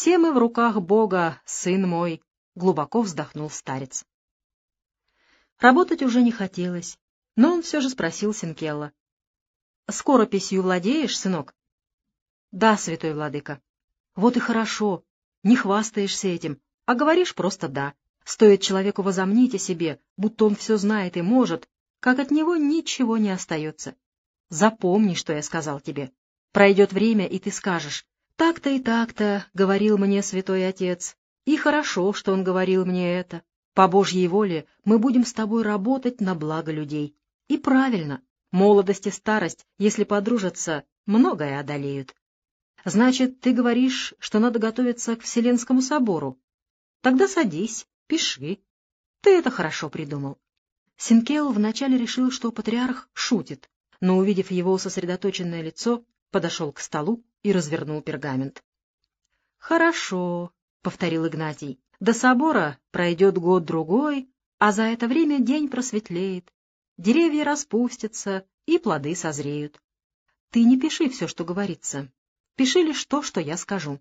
Все мы в руках Бога, сын мой, — глубоко вздохнул старец. Работать уже не хотелось, но он все же спросил Синкелла. — Скорописью владеешь, сынок? — Да, святой владыка. — Вот и хорошо, не хвастаешься этим, а говоришь просто «да». Стоит человеку возомнить о себе, будто он все знает и может, как от него ничего не остается. Запомни, что я сказал тебе. Пройдет время, и ты скажешь, «Так-то и так-то», — говорил мне святой отец. И хорошо, что он говорил мне это. По Божьей воле мы будем с тобой работать на благо людей. И правильно, молодость и старость, если подружатся, многое одолеют. Значит, ты говоришь, что надо готовиться к Вселенскому собору. Тогда садись, пиши. Ты это хорошо придумал. Синкел вначале решил, что патриарх шутит, но, увидев его сосредоточенное лицо, подошел к столу и развернул пергамент. — Хорошо, — повторил Игнатий. — До собора пройдет год-другой, а за это время день просветлеет, деревья распустятся и плоды созреют. Ты не пиши все, что говорится. Пиши лишь то, что я скажу.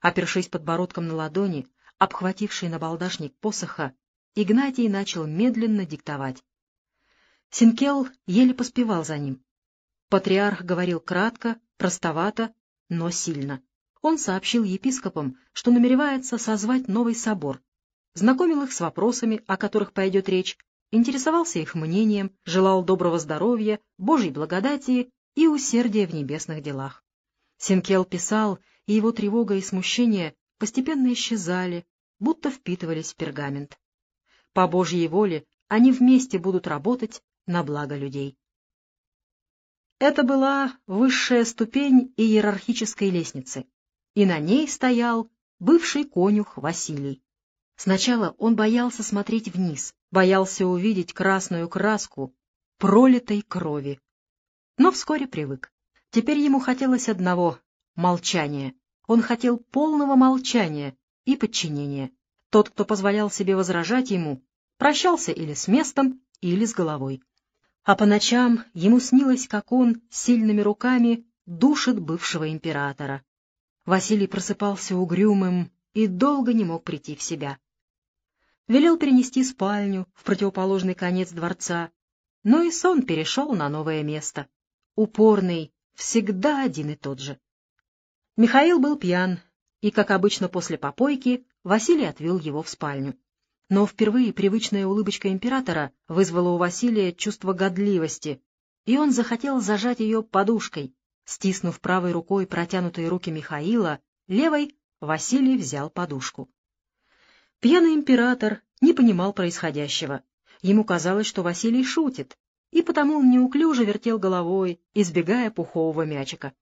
Опершись подбородком на ладони, обхвативший набалдашник посоха, Игнатий начал медленно диктовать. Синкел еле поспевал за ним. Патриарх говорил кратко, простовато, но сильно. Он сообщил епископам, что намеревается созвать новый собор, знакомил их с вопросами, о которых пойдет речь, интересовался их мнением, желал доброго здоровья, Божьей благодати и усердия в небесных делах. Синкел писал, и его тревога и смущение постепенно исчезали, будто впитывались в пергамент. По Божьей воле они вместе будут работать на благо людей. Это была высшая ступень иерархической лестницы, и на ней стоял бывший конюх Василий. Сначала он боялся смотреть вниз, боялся увидеть красную краску пролитой крови. Но вскоре привык. Теперь ему хотелось одного — молчания. Он хотел полного молчания и подчинения. Тот, кто позволял себе возражать ему, прощался или с местом, или с головой. А по ночам ему снилось, как он сильными руками душит бывшего императора. Василий просыпался угрюмым и долго не мог прийти в себя. Велел перенести спальню в противоположный конец дворца, но и сон перешел на новое место. Упорный, всегда один и тот же. Михаил был пьян, и, как обычно после попойки, Василий отвел его в спальню. Но впервые привычная улыбочка императора вызвала у Василия чувство годливости, и он захотел зажать ее подушкой. Стиснув правой рукой протянутые руки Михаила, левой Василий взял подушку. Пьяный император не понимал происходящего. Ему казалось, что Василий шутит, и потому он неуклюже вертел головой, избегая пухового мячика.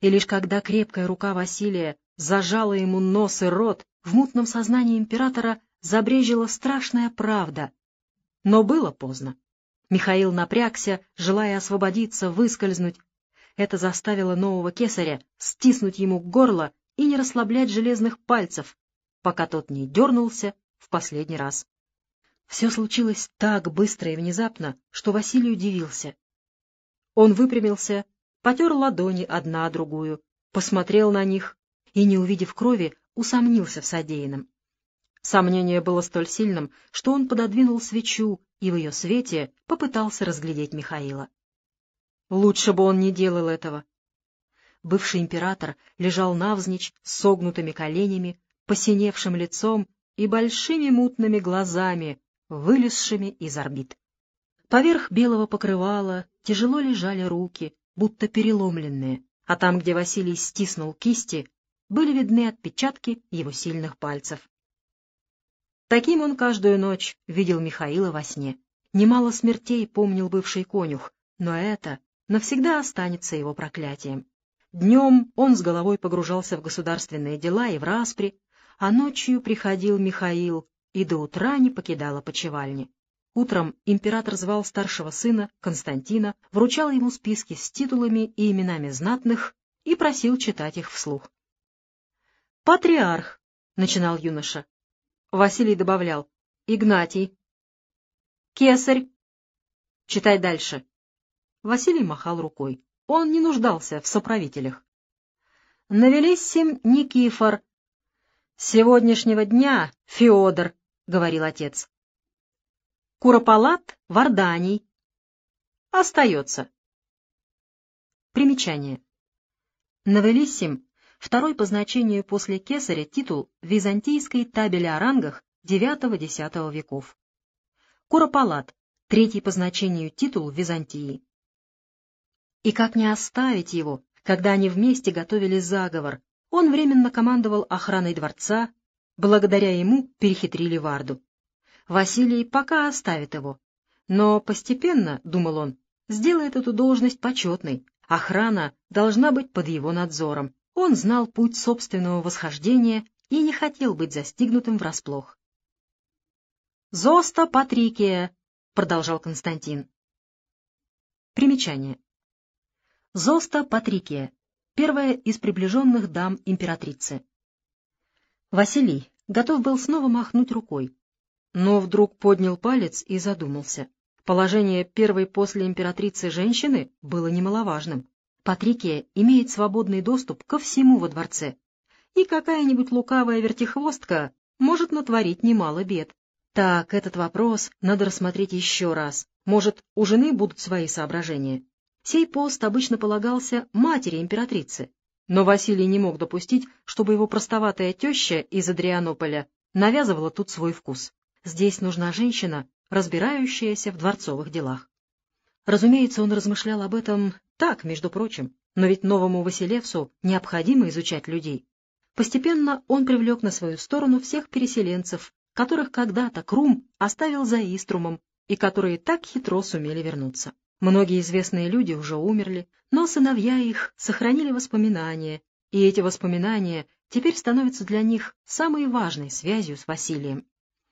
И лишь когда крепкая рука Василия зажала ему нос и рот, в мутном сознании императора забрежила страшная правда. Но было поздно. Михаил напрягся, желая освободиться, выскользнуть. Это заставило нового кесаря стиснуть ему горло и не расслаблять железных пальцев, пока тот не дернулся в последний раз. Все случилось так быстро и внезапно, что Василий удивился. Он выпрямился, потер ладони одна другую, посмотрел на них и, не увидев крови, усомнился в содеянном. Сомнение было столь сильным, что он пододвинул свечу и в ее свете попытался разглядеть Михаила. Лучше бы он не делал этого. Бывший император лежал навзничь с согнутыми коленями, посиневшим лицом и большими мутными глазами, вылезшими из орбит. Поверх белого покрывала тяжело лежали руки, будто переломленные, а там, где Василий стиснул кисти, были видны отпечатки его сильных пальцев. Таким он каждую ночь видел Михаила во сне. Немало смертей помнил бывший конюх, но это навсегда останется его проклятием. Днем он с головой погружался в государственные дела и в распри, а ночью приходил Михаил и до утра не покидал опочивальни. Утром император звал старшего сына, Константина, вручал ему списки с титулами и именами знатных и просил читать их вслух. «Патриарх», — начинал юноша. Василий добавлял, «Игнатий». «Кесарь». «Читай дальше». Василий махал рукой. Он не нуждался в соправителях. «Навелиссим Никифор, С сегодняшнего дня Феодор, — говорил отец. Куропалат Варданий. Остается. Примечание. Новелиссим — второй по значению после кесаря титул византийской табели о рангах IX-X веков. Куропалат — третий по значению титул Византии. И как не оставить его, когда они вместе готовили заговор, он временно командовал охраной дворца, благодаря ему перехитрили Варду. Василий пока оставит его, но постепенно, — думал он, — сделает эту должность почетной, охрана должна быть под его надзором. Он знал путь собственного восхождения и не хотел быть застигнутым врасплох. «Зоста Патрикия», — продолжал Константин. Примечание. Зоста Патрикия, первая из приближенных дам императрицы. Василий готов был снова махнуть рукой, но вдруг поднял палец и задумался. Положение первой после императрицы женщины было немаловажным. Патрикия имеет свободный доступ ко всему во дворце, и какая-нибудь лукавая вертихвостка может натворить немало бед. Так, этот вопрос надо рассмотреть еще раз. Может, у жены будут свои соображения. Сей пост обычно полагался матери императрицы, но Василий не мог допустить, чтобы его простоватая теща из Адрианополя навязывала тут свой вкус. Здесь нужна женщина, разбирающаяся в дворцовых делах. Разумеется, он размышлял об этом так, между прочим, но ведь новому Василевсу необходимо изучать людей. Постепенно он привлек на свою сторону всех переселенцев, которых когда-то Крум оставил за Иструмом и которые так хитро сумели вернуться. Многие известные люди уже умерли, но сыновья их сохранили воспоминания, и эти воспоминания теперь становятся для них самой важной связью с Василием.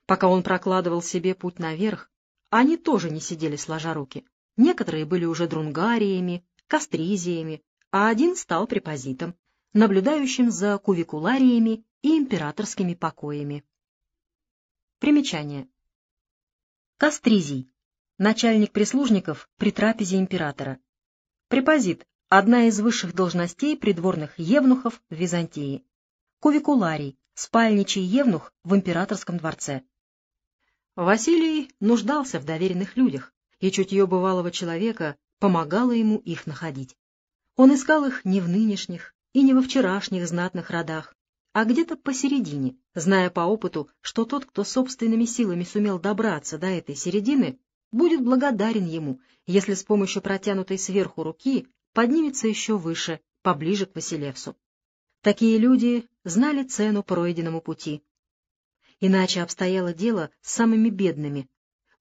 Пока он прокладывал себе путь наверх, они тоже не сидели сложа руки. Некоторые были уже друнгариями, кастризиями, а один стал препозитом, наблюдающим за кувикулариями и императорскими покоями. Примечание. Кастризий. Начальник прислужников при трапезе императора. Препозит. Одна из высших должностей придворных евнухов в Византии. Кувикуларий. Спальничий евнух в императорском дворце. Василий нуждался в доверенных людях, и чутье бывалого человека помогало ему их находить. Он искал их не в нынешних и не во вчерашних знатных родах, а где-то посередине, зная по опыту, что тот, кто собственными силами сумел добраться до этой середины, будет благодарен ему, если с помощью протянутой сверху руки поднимется еще выше, поближе к Василевсу. Такие люди знали цену пройденному пути. Иначе обстояло дело с самыми бедными.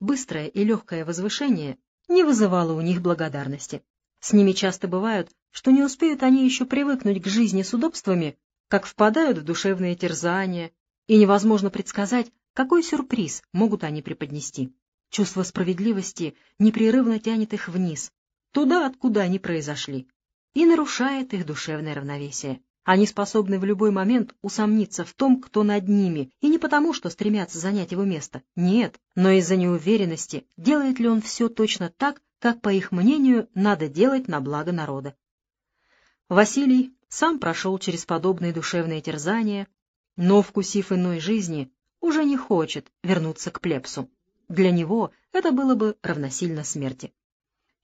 Быстрое и легкое возвышение не вызывало у них благодарности. С ними часто бывают, что не успеют они еще привыкнуть к жизни с удобствами, как впадают в душевные терзания, и невозможно предсказать, какой сюрприз могут они преподнести. Чувство справедливости непрерывно тянет их вниз, туда, откуда они произошли, и нарушает их душевное равновесие. Они способны в любой момент усомниться в том, кто над ними, и не потому, что стремятся занять его место, нет, но из-за неуверенности, делает ли он все точно так, как, по их мнению, надо делать на благо народа. Василий сам прошел через подобные душевные терзания, но, вкусив иной жизни, уже не хочет вернуться к плебсу. Для него это было бы равносильно смерти.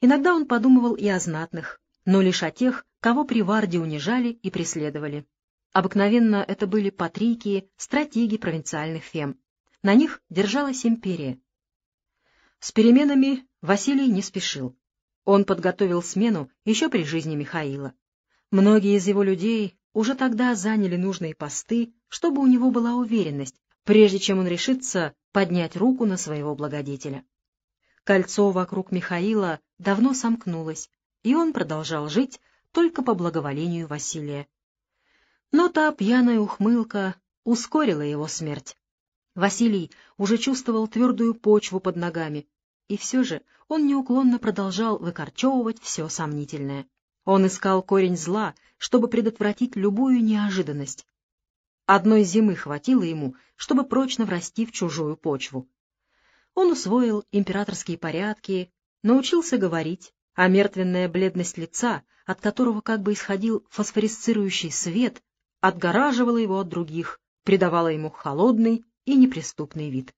Иногда он подумывал и о знатных, но лишь о тех, кого при Варде унижали и преследовали. Обыкновенно это были патрикии, стратеги провинциальных фем. На них держалась империя. С переменами Василий не спешил. Он подготовил смену еще при жизни Михаила. Многие из его людей уже тогда заняли нужные посты, чтобы у него была уверенность, прежде чем он решится поднять руку на своего благодетеля. Кольцо вокруг Михаила давно сомкнулось, и он продолжал жить только по благоволению Василия. Но та пьяная ухмылка ускорила его смерть. Василий уже чувствовал твердую почву под ногами, и все же он неуклонно продолжал выкорчевывать все сомнительное. Он искал корень зла, чтобы предотвратить любую неожиданность. Одной зимы хватило ему, чтобы прочно врасти в чужую почву. Он усвоил императорские порядки, научился говорить, а мертвенная бледность лица, от которого как бы исходил фосфорисцирующий свет, отгораживала его от других, придавало ему холодный и неприступный вид.